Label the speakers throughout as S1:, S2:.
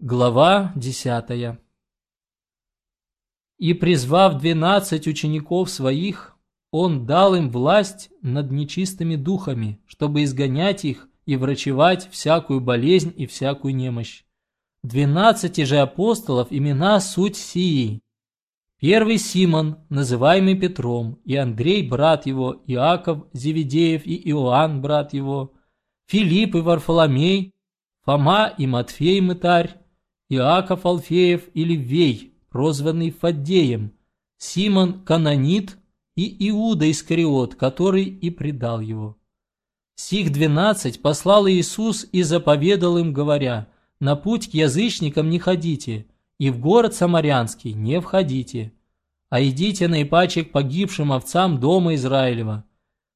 S1: Глава десятая И призвав двенадцать учеников своих, он дал им власть над нечистыми духами, чтобы изгонять их и врачевать всякую болезнь и всякую немощь. Двенадцати же апостолов имена суть сии. Первый Симон, называемый Петром, и Андрей, брат его, Иаков, Зеведеев и Иоанн, брат его, Филипп и Варфоломей, Фома и Матфей Мытарь, Иаков Алфеев и Левей, прозванный Фаддеем, Симон Канонит и Иуда Искариот, который и предал его. Сих двенадцать послал Иисус и заповедал им, говоря, «На путь к язычникам не ходите, и в город Самарянский не входите, а идите наипаче к погибшим овцам дома Израилева.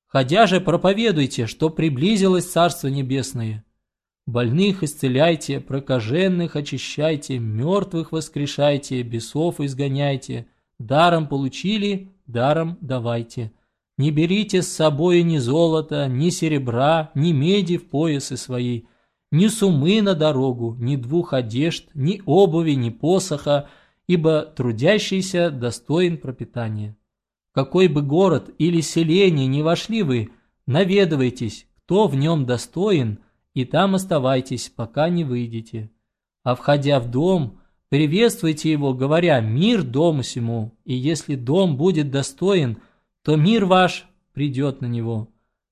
S1: Ходя же проповедуйте, что приблизилось Царство Небесное. Больных исцеляйте, прокаженных очищайте, мертвых воскрешайте, бесов изгоняйте, даром получили, даром давайте. Не берите с собой ни золота, ни серебра, ни меди в поясы свои, ни сумы на дорогу, ни двух одежд, ни обуви, ни посоха, ибо трудящийся достоин пропитания какой бы город или селение не вошли вы, наведывайтесь, кто в нем достоин, и там оставайтесь, пока не выйдете. А входя в дом, приветствуйте его, говоря «Мир дому сему», и если дом будет достоин, то мир ваш придет на него.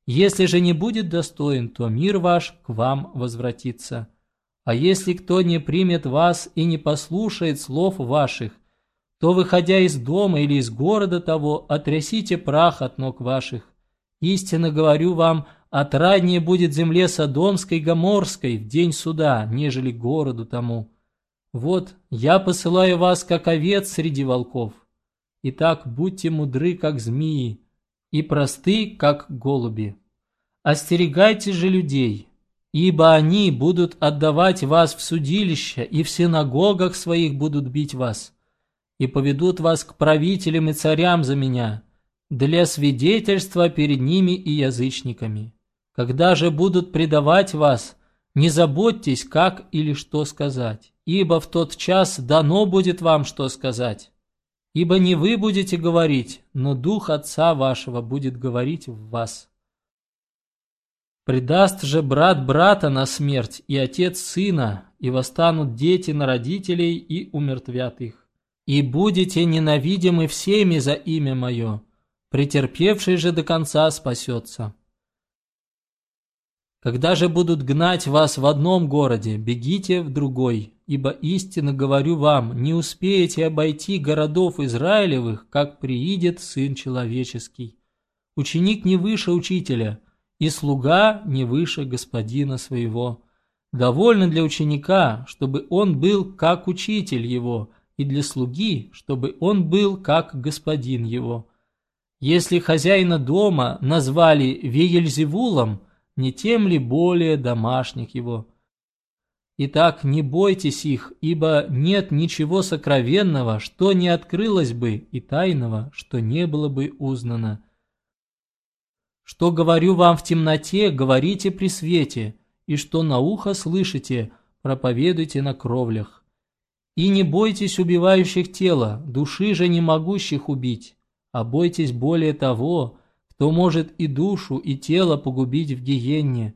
S1: Если же не будет достоин, то мир ваш к вам возвратится. А если кто не примет вас и не послушает слов ваших, то, выходя из дома или из города того, отрясите прах от ног ваших. Истинно говорю вам, отраднее будет земле Содомской и Гоморской в день суда, нежели городу тому. Вот, я посылаю вас, как овец среди волков. Итак, будьте мудры, как змеи, и просты, как голуби. Остерегайте же людей, ибо они будут отдавать вас в судилище, и в синагогах своих будут бить вас» и поведут вас к правителям и царям за меня, для свидетельства перед ними и язычниками. Когда же будут предавать вас, не заботьтесь, как или что сказать, ибо в тот час дано будет вам что сказать. Ибо не вы будете говорить, но Дух Отца вашего будет говорить в вас. Предаст же брат брата на смерть и отец сына, и восстанут дети на родителей и умертвят их и будете ненавидимы всеми за имя мое, претерпевший же до конца спасется. Когда же будут гнать вас в одном городе, бегите в другой, ибо истинно говорю вам, не успеете обойти городов Израилевых, как приидет Сын Человеческий. Ученик не выше учителя, и слуга не выше господина своего. Довольно для ученика, чтобы он был как учитель его, и для слуги, чтобы он был как господин его. Если хозяина дома назвали Веельзевулом, не тем ли более домашних его? Итак, не бойтесь их, ибо нет ничего сокровенного, что не открылось бы, и тайного, что не было бы узнано. Что говорю вам в темноте, говорите при свете, и что на ухо слышите, проповедуйте на кровлях. И не бойтесь убивающих тела, души же не могущих убить, а бойтесь более того, кто может и душу, и тело погубить в гиенне.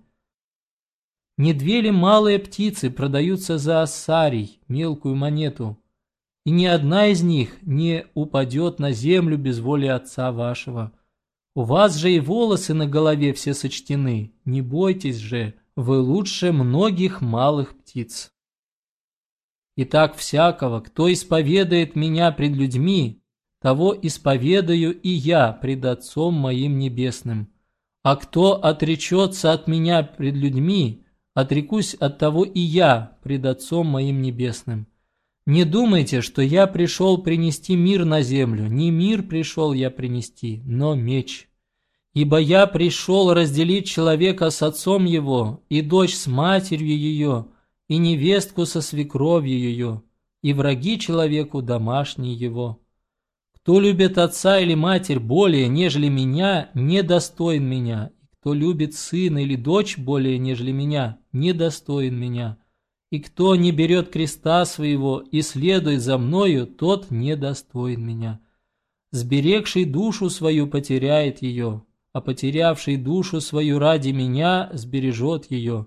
S1: Не две ли малые птицы продаются за ассарий, мелкую монету, и ни одна из них не упадет на землю без воли Отца вашего. У вас же и волосы на голове все сочтены, не бойтесь же, вы лучше многих малых птиц. Итак, всякого, кто исповедает меня пред людьми, того исповедаю и я пред Отцом моим небесным. А кто отречется от меня пред людьми, отрекусь от того и я пред Отцом моим небесным. Не думайте, что я пришел принести мир на землю, не мир пришел я принести, но меч. Ибо я пришел разделить человека с отцом его и дочь с матерью ее, и невестку со свекровью ее, и враги человеку домашние его. Кто любит отца или матерь более, нежели меня, недостоин меня, и кто любит сына или дочь более, нежели меня, недостоин меня. И кто не берет креста своего и следует за мною, тот недостоин меня. Сберегший душу свою потеряет ее, а потерявший душу свою ради меня сбережет ее.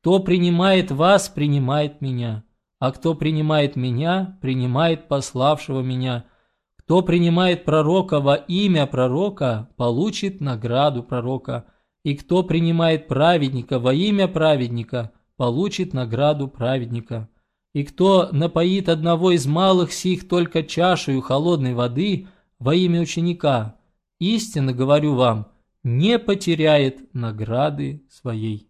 S1: Кто принимает вас, принимает меня, а кто принимает меня, принимает пославшего меня. Кто принимает пророка во имя пророка, получит награду пророка, и кто принимает праведника во имя праведника, получит награду праведника. И кто напоит одного из малых сих только чашею холодной воды во имя ученика, истинно говорю вам, не потеряет награды своей.